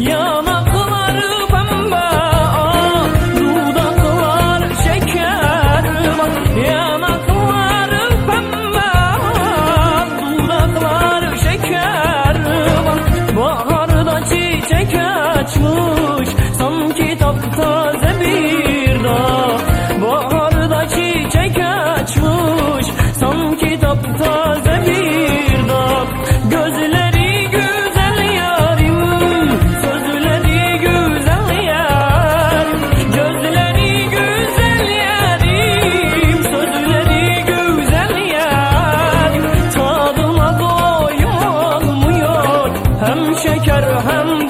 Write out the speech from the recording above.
You're کرهم